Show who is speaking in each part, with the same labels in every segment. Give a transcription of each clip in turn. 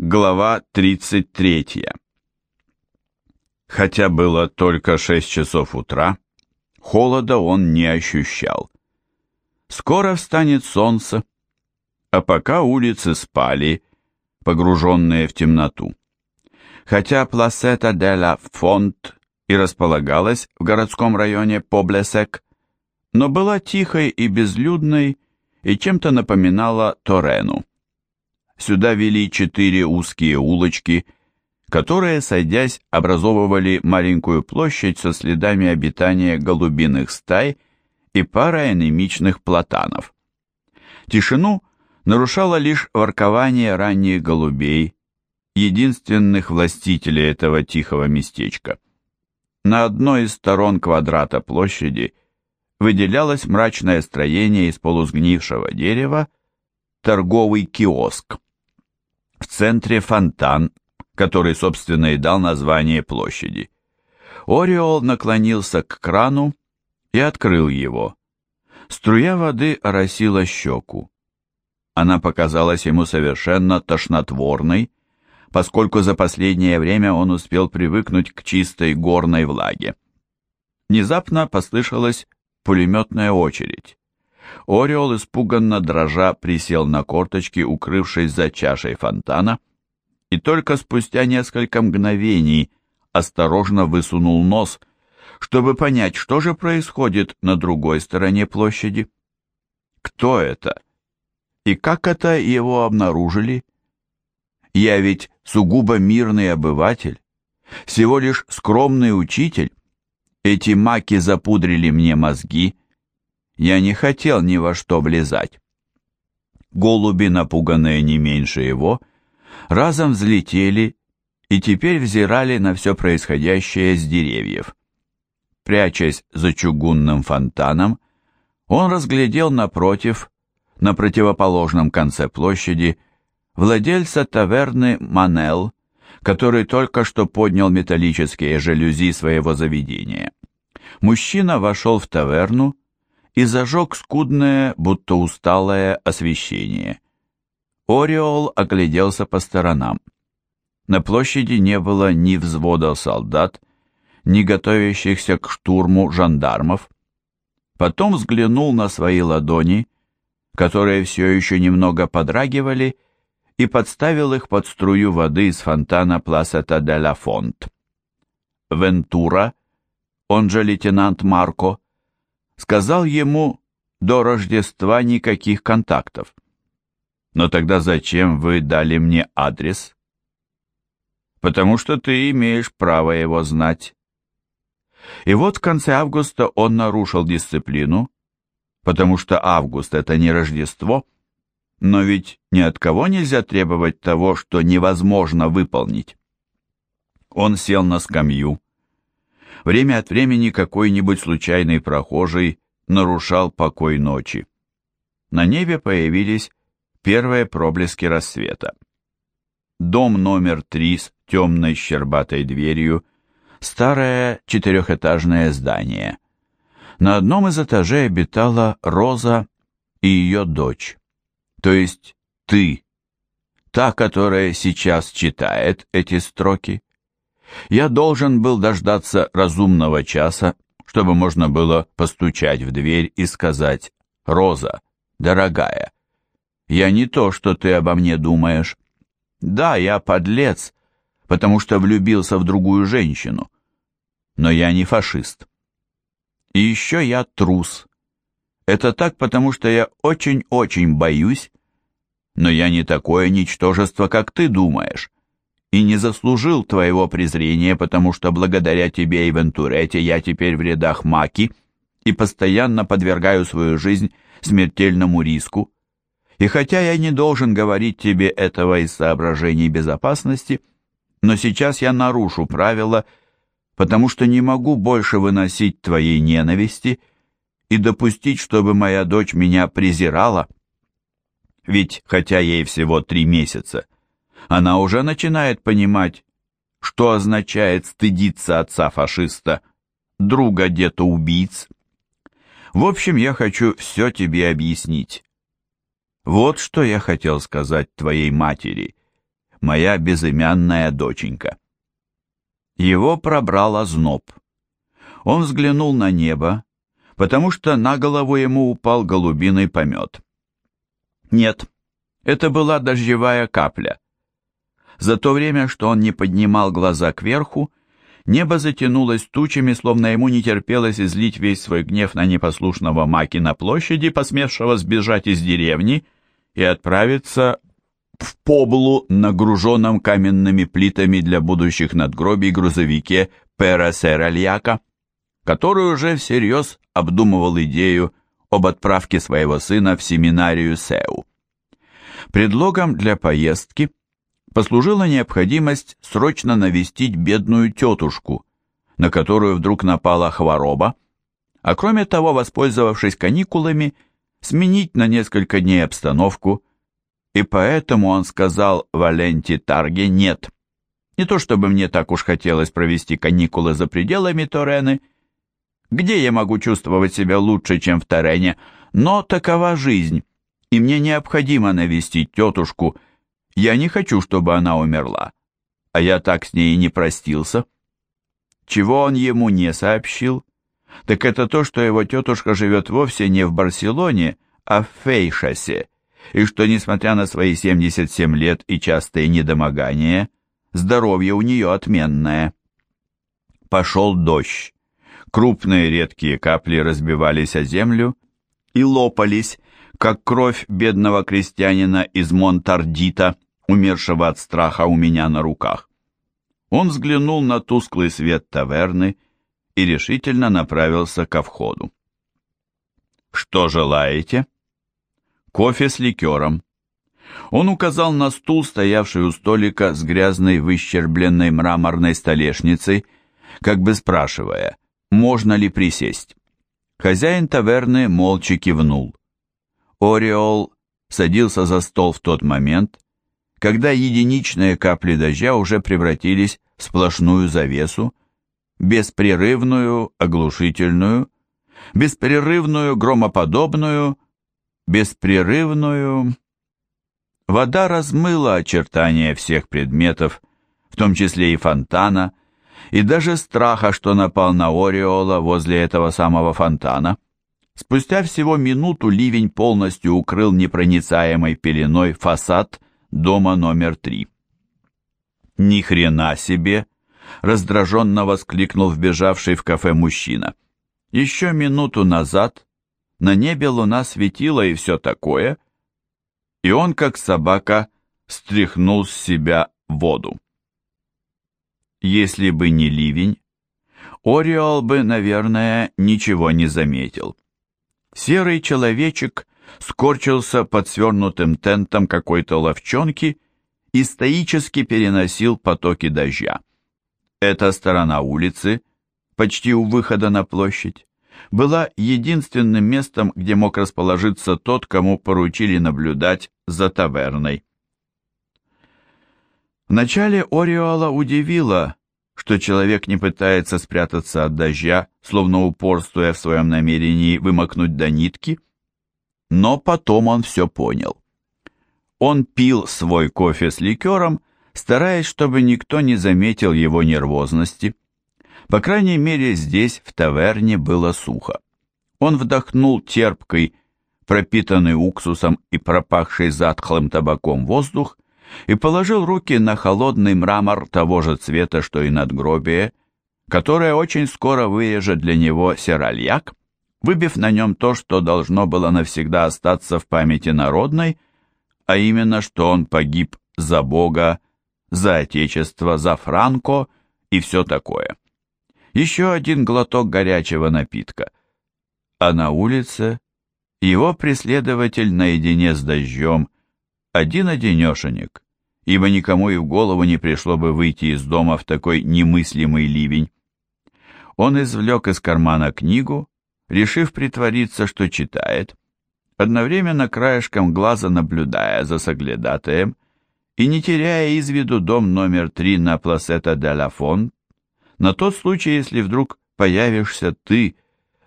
Speaker 1: Глава 33. Хотя было только 6 часов утра, холода он не ощущал. Скоро встанет солнце, а пока улицы спали, погруженные в темноту. Хотя Пласета де ла Фонт и располагалась в городском районе Поблесек, но была тихой и безлюдной и чем-то напоминала Торену. Сюда вели четыре узкие улочки, которые, сойдясь, образовывали маленькую площадь со следами обитания голубиных стай и парой анемичных платанов. Тишину нарушало лишь воркование ранних голубей, единственных властителей этого тихого местечка. На одной из сторон квадрата площади выделялось мрачное строение из полусгнившего дерева, торговый киоск. В центре фонтан, который, собственно, и дал название площади. Ореол наклонился к крану и открыл его. Струя воды оросила щеку. Она показалась ему совершенно тошнотворной, поскольку за последнее время он успел привыкнуть к чистой горной влаге. Внезапно послышалась пулеметная очередь. Ореол испуганно дрожа присел на корточки, укрывшись за чашей фонтана, и только спустя несколько мгновений осторожно высунул нос, чтобы понять, что же происходит на другой стороне площади. Кто это? И как это его обнаружили? Я ведь сугубо мирный обыватель, всего лишь скромный учитель. Эти маки запудрили мне мозги, я не хотел ни во что влезать. Голуби, напуганные не меньше его, разом взлетели и теперь взирали на все происходящее с деревьев. Прячась за чугунным фонтаном, он разглядел напротив, на противоположном конце площади, владельца таверны Манел, который только что поднял металлические жалюзи своего заведения. Мужчина вошел в таверну и зажег скудное, будто усталое освещение. Ореол огляделся по сторонам. На площади не было ни взвода солдат, ни готовящихся к штурму жандармов. Потом взглянул на свои ладони, которые все еще немного подрагивали, и подставил их под струю воды из фонтана Пласета де ла Фонт. Вентура, он же лейтенант Марко, сказал ему до Рождества никаких контактов. Но тогда зачем вы дали мне адрес? Потому что ты имеешь право его знать. И вот в конце августа он нарушил дисциплину, потому что август — это не Рождество, но ведь ни от кого нельзя требовать того, что невозможно выполнить. Он сел на скамью, Время от времени какой-нибудь случайный прохожий нарушал покой ночи. На небе появились первые проблески рассвета. Дом номер три с темной щербатой дверью, старое четырехэтажное здание. На одном из этажей обитала Роза и ее дочь, то есть ты, та, которая сейчас читает эти строки. Я должен был дождаться разумного часа, чтобы можно было постучать в дверь и сказать «Роза, дорогая, я не то, что ты обо мне думаешь. Да, я подлец, потому что влюбился в другую женщину, но я не фашист. И еще я трус. Это так, потому что я очень-очень боюсь, но я не такое ничтожество, как ты думаешь и не заслужил твоего презрения, потому что благодаря тебе и Вентурете я теперь в рядах Маки и постоянно подвергаю свою жизнь смертельному риску. И хотя я не должен говорить тебе этого из соображений безопасности, но сейчас я нарушу правила, потому что не могу больше выносить твоей ненависти и допустить, чтобы моя дочь меня презирала. Ведь, хотя ей всего три месяца, — она уже начинает понимать, что означает стыдиться отца-фашиста, друга дето-убийц. В общем, я хочу все тебе объяснить. Вот что я хотел сказать твоей матери, моя безымянная доченька. Его пробрал озноб. Он взглянул на небо, потому что на голову ему упал голубиный помет. Нет, это была дождевая капля. За то время, что он не поднимал глаза кверху, небо затянулось тучами, словно ему не терпелось излить весь свой гнев на непослушного Маки на площади, посмевшего сбежать из деревни и отправиться в поблу, нагруженном каменными плитами для будущих надгробий грузовике Пера Серальяка, который уже всерьез обдумывал идею об отправке своего сына в семинарию Сеу. Предлогом для поездки послужила необходимость срочно навестить бедную тетушку, на которую вдруг напала хвороба, а кроме того, воспользовавшись каникулами, сменить на несколько дней обстановку, и поэтому он сказал Валенти Тарге «нет». Не то чтобы мне так уж хотелось провести каникулы за пределами Торены, где я могу чувствовать себя лучше, чем в Торене, но такова жизнь, и мне необходимо навестить тетушку. Я не хочу, чтобы она умерла, а я так с ней не простился. Чего он ему не сообщил? Так это то, что его тетушка живет вовсе не в Барселоне, а в Фейшасе, и что, несмотря на свои 77 лет и частые недомогания, здоровье у нее отменное. Пошел дождь. Крупные редкие капли разбивались о землю и лопались, как кровь бедного крестьянина из Монтардита, умершего от страха у меня на руках. Он взглянул на тусклый свет таверны и решительно направился ко входу. «Что желаете?» «Кофе с ликером». Он указал на стул, стоявший у столика с грязной выщербленной мраморной столешницей, как бы спрашивая, можно ли присесть. Хозяин таверны молча кивнул. Ореол садился за стол в тот момент, когда единичные капли дождя уже превратились в сплошную завесу, беспрерывную, оглушительную, беспрерывную, громоподобную, беспрерывную... Вода размыла очертания всех предметов, в том числе и фонтана, и даже страха, что напал на Ореола возле этого самого фонтана. Спустя всего минуту ливень полностью укрыл непроницаемой пеленой фасад дома номер три. «Ни хрена себе!» — раздраженно воскликнул вбежавший в кафе мужчина. «Еще минуту назад на небе луна светила и все такое, и он, как собака, стряхнул с себя воду. Если бы не ливень, Ориол бы, наверное, ничего не заметил. Серый человечек скорчился под свернутым тентом какой-то ловчонки и стоически переносил потоки дождя. Эта сторона улицы, почти у выхода на площадь, была единственным местом, где мог расположиться тот, кому поручили наблюдать за таверной. Вначале Ориола удивило, что человек не пытается спрятаться от дождя, словно упорствуя в своем намерении вымокнуть до нитки, но потом он все понял. Он пил свой кофе с ликером, стараясь, чтобы никто не заметил его нервозности. По крайней мере, здесь, в таверне, было сухо. Он вдохнул терпкий, пропитанный уксусом и пропахший затхлым табаком воздух и положил руки на холодный мрамор того же цвета, что и надгробие, которое очень скоро вырежет для него серальяк, выбив на нем то, что должно было навсегда остаться в памяти народной, а именно, что он погиб за Бога, за Отечество, за Франко и все такое. Еще один глоток горячего напитка. А на улице его преследователь наедине с дождем – один-одинешенек, ибо никому и в голову не пришло бы выйти из дома в такой немыслимый ливень. Он извлек из кармана книгу, решив притвориться, что читает, одновременно краешком глаза наблюдая за соглядатаем и не теряя из виду дом номер три на Пласета де ла Фон, на тот случай, если вдруг появишься ты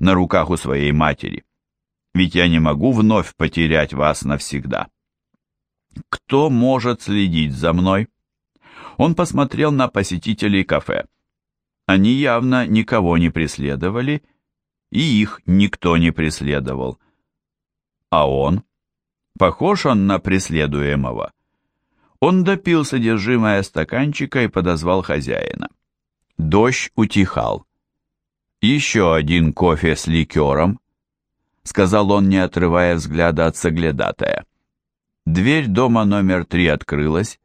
Speaker 1: на руках у своей матери. Ведь я не могу вновь потерять вас навсегда. Кто может следить за мной? Он посмотрел на посетителей кафе. Они явно никого не преследовали, и их никто не преследовал. А он? Похож он на преследуемого? Он допил содержимое стаканчика и подозвал хозяина. Дождь утихал. «Еще один кофе с ликером», — сказал он, не отрывая взгляда от соглядатая. Дверь дома номер три открылась,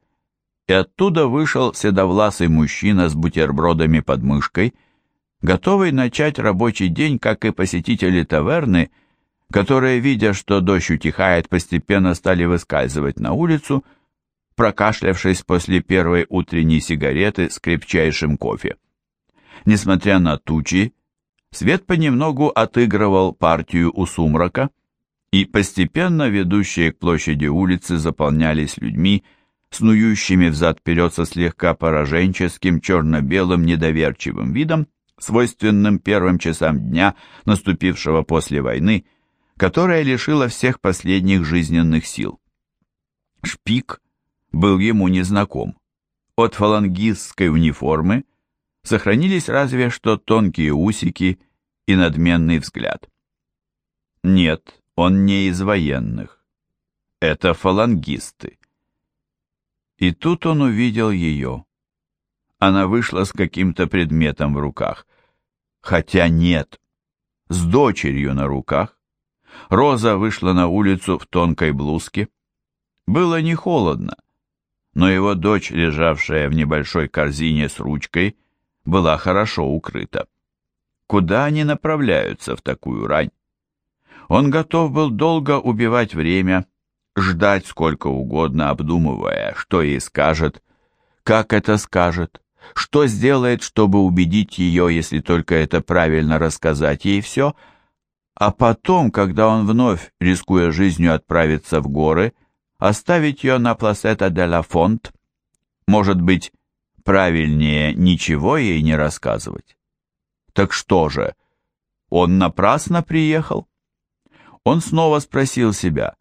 Speaker 1: и оттуда вышел седовласый мужчина с бутербродами под мышкой, готовый начать рабочий день, как и посетители таверны, которые, видя, что дождь утихает, постепенно стали выскальзывать на улицу, прокашлявшись после первой утренней сигареты с крепчайшим кофе. Несмотря на тучи, свет понемногу отыгрывал партию у сумрака, и постепенно ведущие к площади улицы заполнялись людьми, снующими взад-вперед со слегка пораженческим черно-белым недоверчивым видом, свойственным первым часам дня, наступившего после войны, которая лишила всех последних жизненных сил. Шпик был ему незнаком. От фалангистской униформы сохранились разве что тонкие усики и надменный взгляд. Нет, он не из военных. Это фалангисты. И тут он увидел ее. Она вышла с каким-то предметом в руках. Хотя нет, с дочерью на руках. Роза вышла на улицу в тонкой блузке. Было не холодно, но его дочь, лежавшая в небольшой корзине с ручкой, была хорошо укрыта. Куда они направляются в такую рань? Он готов был долго убивать время, ждать сколько угодно, обдумывая, что ей скажет, как это скажет, что сделает, чтобы убедить ее, если только это правильно рассказать ей все, а потом, когда он вновь, рискуя жизнью, отправится в горы, оставить ее на Пласета де ла Фонт, может быть, правильнее ничего ей не рассказывать. Так что же, он напрасно приехал? Он снова спросил себя,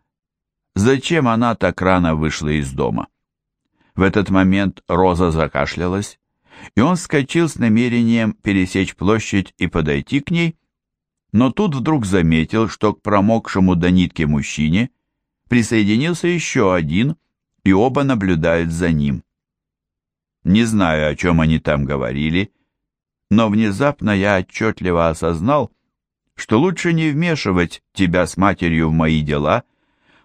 Speaker 1: Зачем она так рано вышла из дома? В этот момент Роза закашлялась, и он вскочил с намерением пересечь площадь и подойти к ней, но тут вдруг заметил, что к промокшему до нитки мужчине присоединился еще один, и оба наблюдают за ним. Не знаю, о чем они там говорили, но внезапно я отчетливо осознал, что лучше не вмешивать тебя с матерью в мои дела,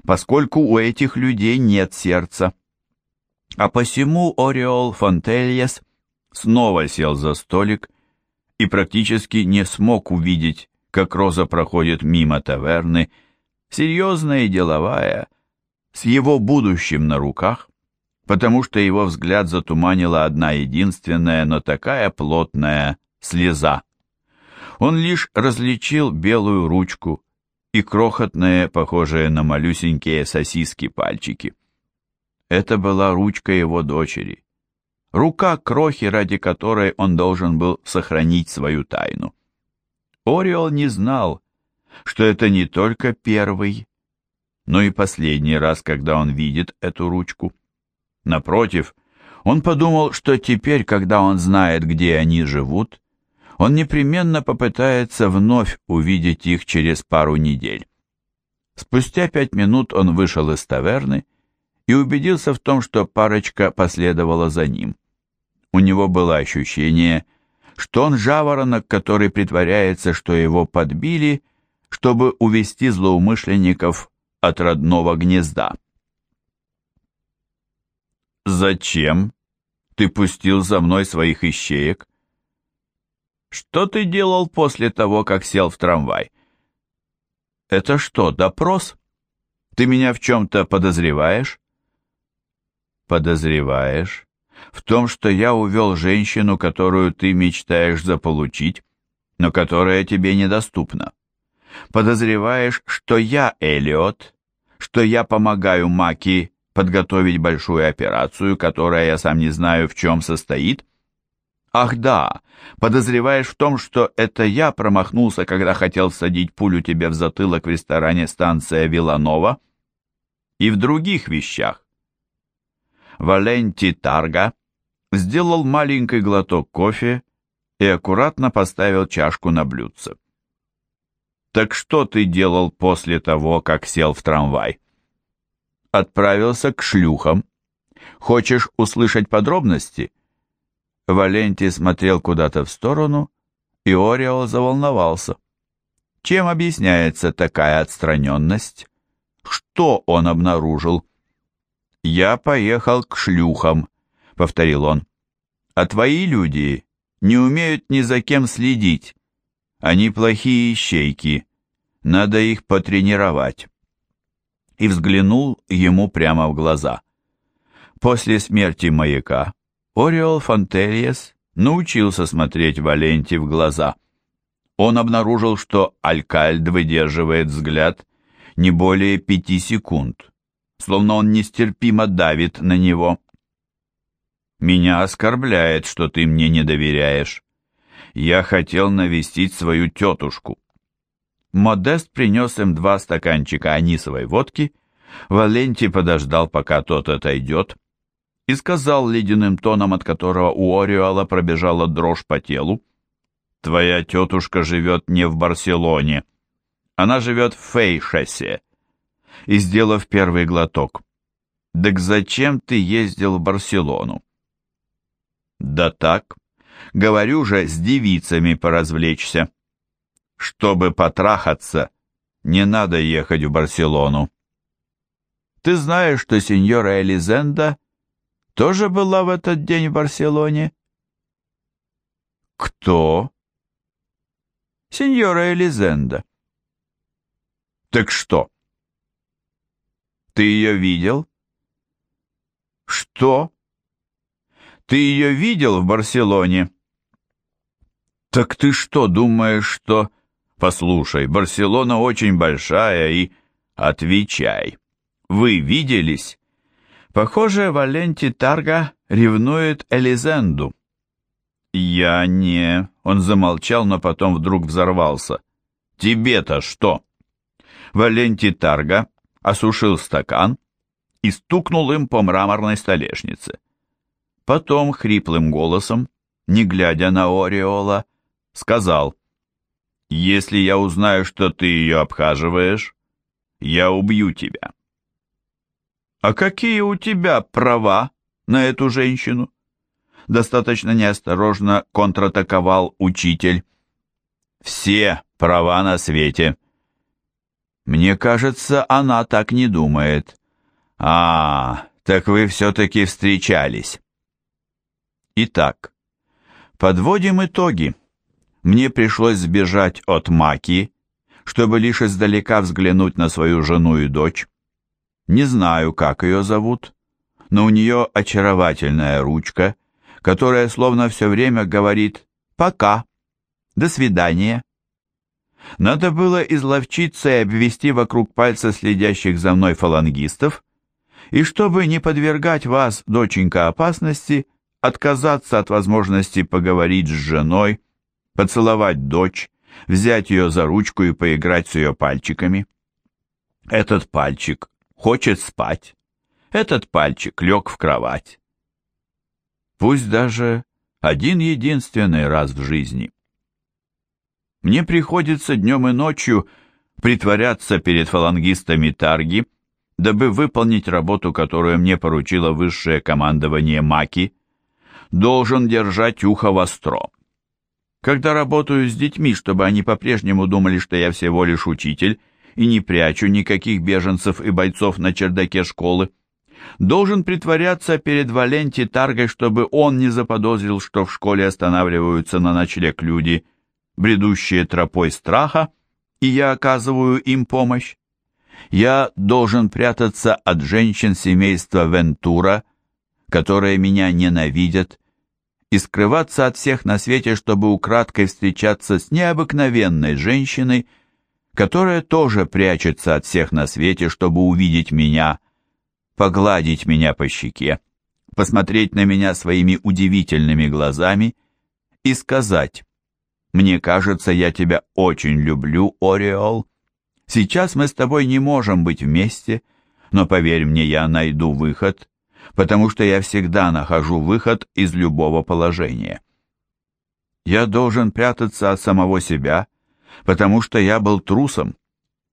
Speaker 1: поскольку у этих людей нет сердца. А посему Ореол Фонтельес снова сел за столик и практически не смог увидеть, как Роза проходит мимо таверны, серьезная и деловая, с его будущим на руках, потому что его взгляд затуманила одна единственная, но такая плотная слеза. Он лишь различил белую ручку, и крохотные, похожие на малюсенькие сосиски пальчики. Это была ручка его дочери. Рука крохи, ради которой он должен был сохранить свою тайну. Ориол не знал, что это не только первый, но и последний раз, когда он видит эту ручку. Напротив, он подумал, что теперь, когда он знает, где они живут, он непременно попытается вновь увидеть их через пару недель. Спустя пять минут он вышел из таверны и убедился в том, что парочка последовала за ним. У него было ощущение, что он жаворонок, который притворяется, что его подбили, чтобы увести злоумышленников от родного гнезда. «Зачем ты пустил за мной своих ищеек?» Что ты делал после того, как сел в трамвай? Это что, допрос? Ты меня в чем-то подозреваешь? Подозреваешь? В том, что я увел женщину, которую ты мечтаешь заполучить, но которая тебе недоступна. Подозреваешь, что я Элиот, что я помогаю Маки подготовить большую операцию, которая я сам не знаю в чем состоит, Ах да, подозреваешь в том, что это я промахнулся, когда хотел садить пулю тебе в затылок в ресторане станция Виланова? И в других вещах. Валенти Тарга сделал маленький глоток кофе и аккуратно поставил чашку на блюдце. «Так что ты делал после того, как сел в трамвай?» «Отправился к шлюхам. Хочешь услышать подробности?» Валентий смотрел куда-то в сторону, и Ориол заволновался. Чем объясняется такая отстраненность? Что он обнаружил? «Я поехал к шлюхам», — повторил он. «А твои люди не умеют ни за кем следить. Они плохие ищейки. Надо их потренировать». И взглянул ему прямо в глаза. После смерти маяка Ориол Фонтельес научился смотреть Валенти в глаза. Он обнаружил, что Алькальд выдерживает взгляд не более пяти секунд, словно он нестерпимо давит на него. «Меня оскорбляет, что ты мне не доверяешь. Я хотел навестить свою тетушку». Модест принес им два стаканчика анисовой водки, Валенти подождал, пока тот отойдет, и сказал ледяным тоном, от которого у Ориола пробежала дрожь по телу, «Твоя тетушка живет не в Барселоне, она живет в Фейшесе». И, сделав первый глоток, «Так зачем ты ездил в Барселону?» «Да так, говорю же, с девицами поразвлечься». «Чтобы потрахаться, не надо ехать в Барселону». «Ты знаешь, что сеньора Элизенда тоже была в этот день в Барселоне?» «Кто?» «Сеньора Элизенда». «Так что?» «Ты ее видел?» «Что?» «Ты ее видел в Барселоне?» «Так ты что, думаешь, что...» «Послушай, Барселона очень большая и...» «Отвечай. Вы виделись?» Похоже, Валенти Тарга ревнует Элизенду. Я не... Он замолчал, но потом вдруг взорвался. Тебе-то что? Валенти Тарга осушил стакан и стукнул им по мраморной столешнице. Потом хриплым голосом, не глядя на Ореола, сказал, «Если я узнаю, что ты ее обхаживаешь, я убью тебя». «А какие у тебя права на эту женщину?» Достаточно неосторожно контратаковал учитель. «Все права на свете». «Мне кажется, она так не думает». «А, так вы все-таки встречались». Итак, подводим итоги. Мне пришлось сбежать от Маки, чтобы лишь издалека взглянуть на свою жену и дочь. Не знаю, как ее зовут, но у нее очаровательная ручка, которая словно все время говорит «пока», «до свидания». Надо было изловчиться и обвести вокруг пальца следящих за мной фалангистов, и чтобы не подвергать вас, доченька, опасности, отказаться от возможности поговорить с женой, поцеловать дочь, взять ее за ручку и поиграть с ее пальчиками. Этот пальчик хочет спать. Этот пальчик лег в кровать. Пусть даже один единственный раз в жизни. Мне приходится днем и ночью притворяться перед фалангистами Тарги, дабы выполнить работу, которую мне поручило высшее командование Маки. Должен держать ухо востро. Когда работаю с детьми, чтобы они по-прежнему думали, что я всего лишь учитель, и не прячу никаких беженцев и бойцов на чердаке школы. Должен притворяться перед Валенти Таргой, чтобы он не заподозрил, что в школе останавливаются на ночлег люди, бредущие тропой страха, и я оказываю им помощь. Я должен прятаться от женщин семейства Вентура, которые меня ненавидят, и скрываться от всех на свете, чтобы украдкой встречаться с необыкновенной женщиной, которая тоже прячется от всех на свете, чтобы увидеть меня, погладить меня по щеке, посмотреть на меня своими удивительными глазами и сказать, «Мне кажется, я тебя очень люблю, Ореол. Сейчас мы с тобой не можем быть вместе, но поверь мне, я найду выход. потому что я всегда нахожу выход из любого положения. Я должен прятаться от самого себя, потому что я был трусом.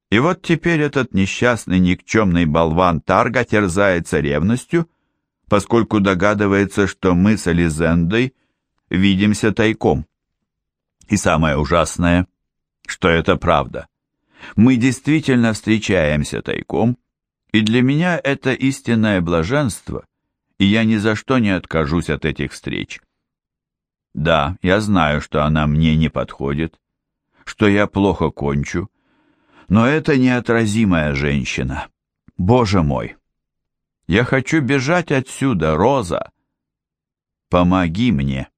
Speaker 1: И вот теперь этот несчастный никчемный болван Тарга терзается ревностью, поскольку догадывается, что мы с Элизендой видимся тайком. И самое ужасное, что это правда. Мы действительно встречаемся тайком, и для меня это истинное блаженство, и я ни за что не откажусь от этих встреч. Да, я знаю, что она мне не подходит, что я плохо кончу, но это неотразимая женщина. Боже мой! Я хочу бежать отсюда, Роза! Помоги мне!»